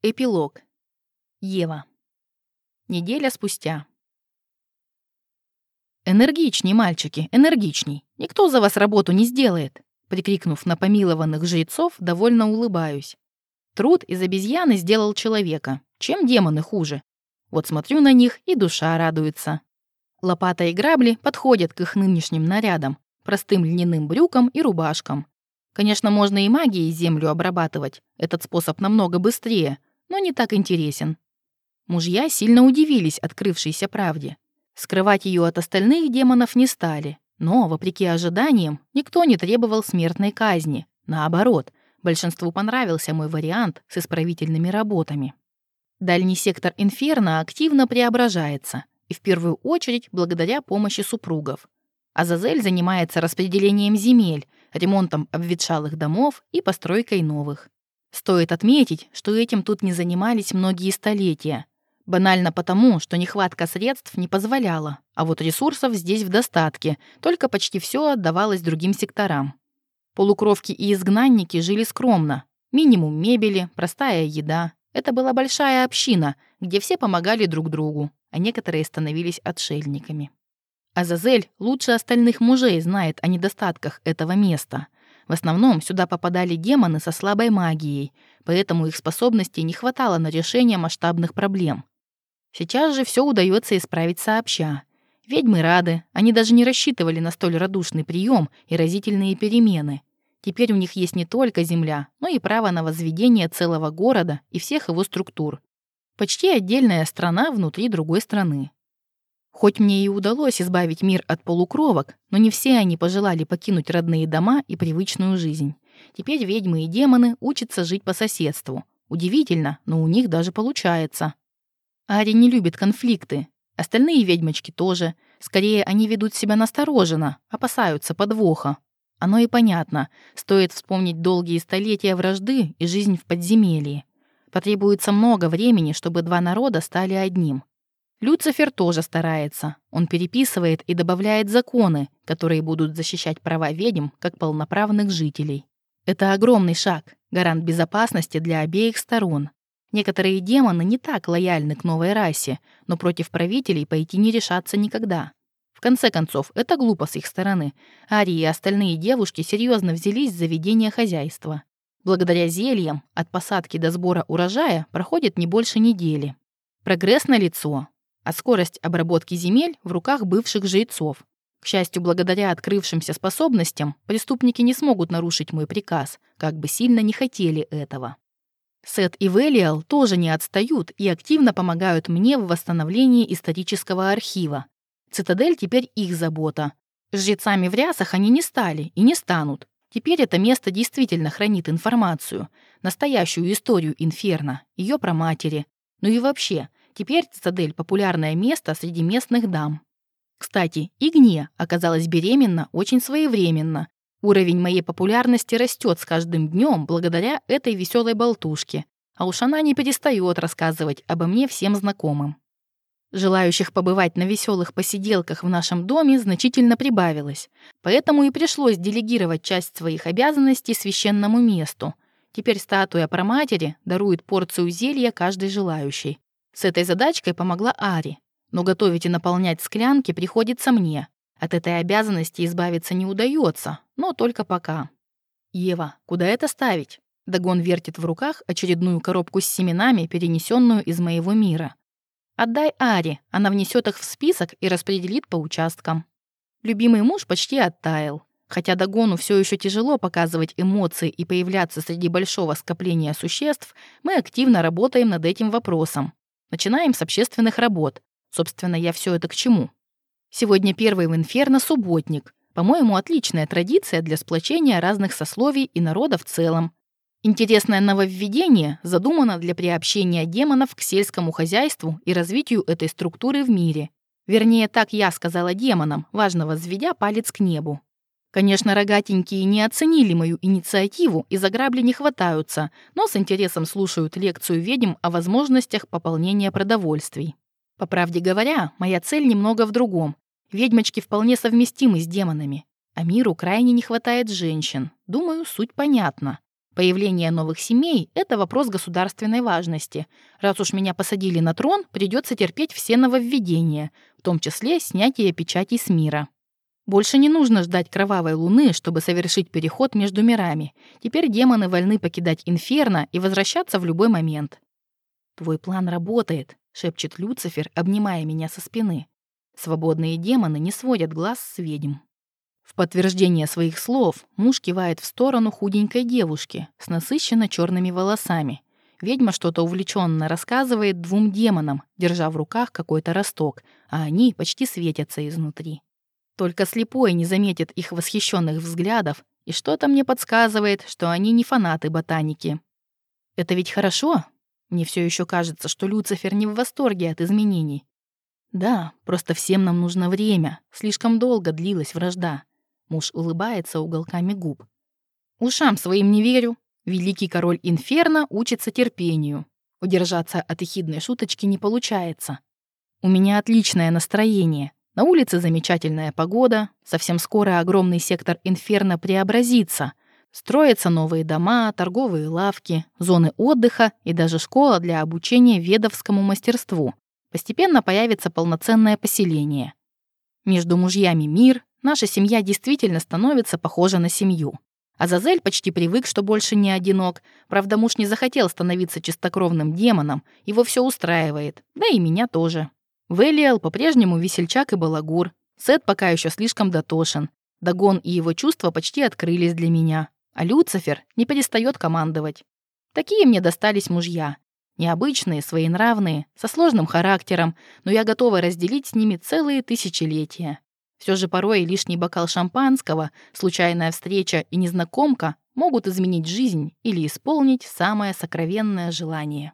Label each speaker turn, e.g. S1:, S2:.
S1: Эпилог. Ева. Неделя спустя. «Энергичней, мальчики, энергичней. Никто за вас работу не сделает!» Прикрикнув на помилованных жрецов, довольно улыбаюсь. Труд из обезьяны сделал человека. Чем демоны хуже? Вот смотрю на них, и душа радуется. Лопата и грабли подходят к их нынешним нарядам, простым льняным брюкам и рубашкам. Конечно, можно и магией землю обрабатывать. Этот способ намного быстрее — но не так интересен. Мужья сильно удивились открывшейся правде. Скрывать ее от остальных демонов не стали, но, вопреки ожиданиям, никто не требовал смертной казни. Наоборот, большинству понравился мой вариант с исправительными работами. Дальний сектор Инферно активно преображается, и в первую очередь благодаря помощи супругов. Азазель занимается распределением земель, ремонтом обветшалых домов и постройкой новых. Стоит отметить, что этим тут не занимались многие столетия. Банально потому, что нехватка средств не позволяла, а вот ресурсов здесь в достатке, только почти все отдавалось другим секторам. Полукровки и изгнанники жили скромно. Минимум мебели, простая еда. Это была большая община, где все помогали друг другу, а некоторые становились отшельниками. Азазель лучше остальных мужей знает о недостатках этого места — в основном сюда попадали демоны со слабой магией, поэтому их способностей не хватало на решение масштабных проблем. Сейчас же все удается исправить сообща. Ведьмы рады, они даже не рассчитывали на столь радушный прием и разительные перемены. Теперь у них есть не только земля, но и право на возведение целого города и всех его структур. Почти отдельная страна внутри другой страны. Хоть мне и удалось избавить мир от полукровок, но не все они пожелали покинуть родные дома и привычную жизнь. Теперь ведьмы и демоны учатся жить по соседству. Удивительно, но у них даже получается. Ари не любит конфликты. Остальные ведьмочки тоже. Скорее, они ведут себя настороженно, опасаются подвоха. Оно и понятно. Стоит вспомнить долгие столетия вражды и жизнь в подземелье. Потребуется много времени, чтобы два народа стали одним. Люцифер тоже старается. Он переписывает и добавляет законы, которые будут защищать права ведьм как полноправных жителей. Это огромный шаг, гарант безопасности для обеих сторон. Некоторые демоны не так лояльны к новой расе, но против правителей пойти не решатся никогда. В конце концов, это глупо с их стороны. Ари и остальные девушки серьезно взялись за ведение хозяйства. Благодаря зельям от посадки до сбора урожая проходит не больше недели. Прогресс на лицо, а скорость обработки земель в руках бывших жрецов. К счастью, благодаря открывшимся способностям, преступники не смогут нарушить мой приказ, как бы сильно не хотели этого. Сет и Велиал тоже не отстают и активно помогают мне в восстановлении исторического архива. Цитадель теперь их забота. Жрецами в рясах они не стали и не станут. Теперь это место действительно хранит информацию, настоящую историю Инферно, ее проматери. Ну и вообще, Теперь цитадель — популярное место среди местных дам. Кстати, Игния оказалась беременна очень своевременно. Уровень моей популярности растет с каждым днем благодаря этой веселой болтушке. А уж она не перестает рассказывать обо мне всем знакомым. Желающих побывать на веселых посиделках в нашем доме значительно прибавилось, поэтому и пришлось делегировать часть своих обязанностей священному месту. Теперь статуя проматери дарует порцию зелья каждой желающей. С этой задачкой помогла Ари, но готовить и наполнять склянки приходится мне. От этой обязанности избавиться не удается, но только пока. «Ева, куда это ставить?» Дагон вертит в руках очередную коробку с семенами, перенесенную из моего мира. «Отдай Ари, она внесет их в список и распределит по участкам». Любимый муж почти оттаял. Хотя Дагону все еще тяжело показывать эмоции и появляться среди большого скопления существ, мы активно работаем над этим вопросом. Начинаем с общественных работ. Собственно, я все это к чему? Сегодня первый в Инферно субботник. По-моему, отличная традиция для сплочения разных сословий и народа в целом. Интересное нововведение задумано для приобщения демонов к сельскому хозяйству и развитию этой структуры в мире. Вернее, так я сказала демонам, важно возведя палец к небу. Конечно, рогатенькие не оценили мою инициативу и за грабли не хватаются, но с интересом слушают лекцию ведьм о возможностях пополнения продовольствий. По правде говоря, моя цель немного в другом. Ведьмочки вполне совместимы с демонами, а миру крайне не хватает женщин. Думаю, суть понятна. Появление новых семей — это вопрос государственной важности. Раз уж меня посадили на трон, придется терпеть все нововведения, в том числе снятие печатей с мира. Больше не нужно ждать кровавой луны, чтобы совершить переход между мирами. Теперь демоны вольны покидать инферно и возвращаться в любой момент. «Твой план работает», — шепчет Люцифер, обнимая меня со спины. Свободные демоны не сводят глаз с ведьм. В подтверждение своих слов муж кивает в сторону худенькой девушки с насыщенно черными волосами. Ведьма что-то увлеченно рассказывает двум демонам, держа в руках какой-то росток, а они почти светятся изнутри. Только слепой не заметит их восхищенных взглядов, и что-то мне подсказывает, что они не фанаты ботаники. Это ведь хорошо? Мне все еще кажется, что Люцифер не в восторге от изменений. Да, просто всем нам нужно время. Слишком долго длилась вражда. Муж улыбается уголками губ. Ушам своим не верю. Великий король Инферно учится терпению. Удержаться от эхидной шуточки не получается. У меня отличное настроение. На улице замечательная погода. Совсем скоро огромный сектор Инферно преобразится. Строятся новые дома, торговые лавки, зоны отдыха и даже школа для обучения ведовскому мастерству. Постепенно появится полноценное поселение. Между мужьями мир, Наша семья действительно становится похожа на семью. Азазель почти привык, что больше не одинок. Правда, муж не захотел становиться чистокровным демоном. Его все устраивает. Да и меня тоже. Велиал по-прежнему весельчак и балагур. Сет пока еще слишком дотошен. Дагон и его чувства почти открылись для меня. А Люцифер не перестает командовать. Такие мне достались мужья. Необычные, своенравные, со сложным характером, но я готова разделить с ними целые тысячелетия. Все же порой лишний бокал шампанского, случайная встреча и незнакомка могут изменить жизнь или исполнить самое сокровенное желание.